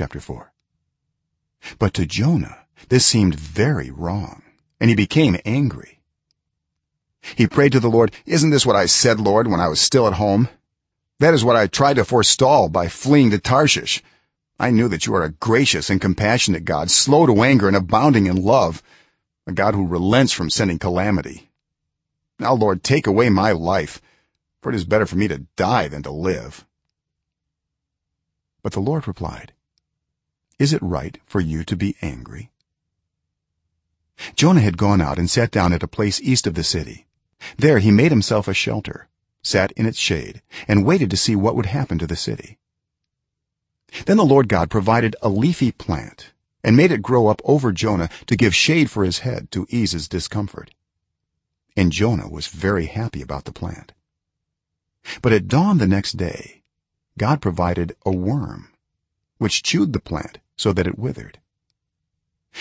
chapter 4 but to jonah this seemed very wrong and he became angry. He prayed to the lord isn't this what i said lord when i was still at home? That is what i tried to forestall by fleeing to tarshish. I knew that you are a gracious and compassionate god slow to anger and abounding in love a god who relents from sending calamity. Now lord take away my life for it is better for me to die than to live. But the lord replied is it right for you to be angry? Jonah had gone out and sat down at a place east of the city. There he made himself a shelter sat in its shade and waited to see what would happen to the city. Then the lord god provided a leafy plant and made it grow up over jonah to give shade for his head to ease his discomfort. And jonah was very happy about the plant. But at dawn the next day god provided a worm which chewed the plant so that it withered.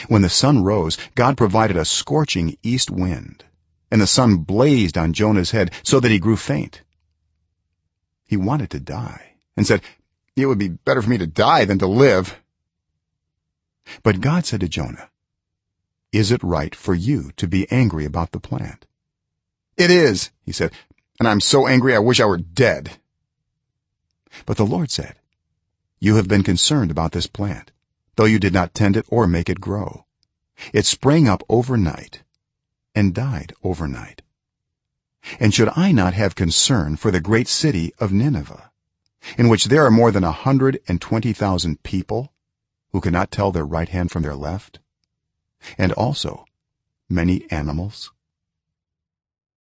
When the sun rose god provided a scorching east wind and the sun blazed on jonah's head so that he grew faint. He wanted to die and said it would be better for me to die than to live. But god said to jonah is it right for you to be angry about the plant? It is he said and i'm so angry i wish i were dead. But the lord said you have been concerned about this plant though you did not tend it or make it grow. It sprang up overnight and died overnight. And should i not have concern for the great city of nineveh in which there are more than a 120,000 people who cannot tell their right hand from their left and also many animals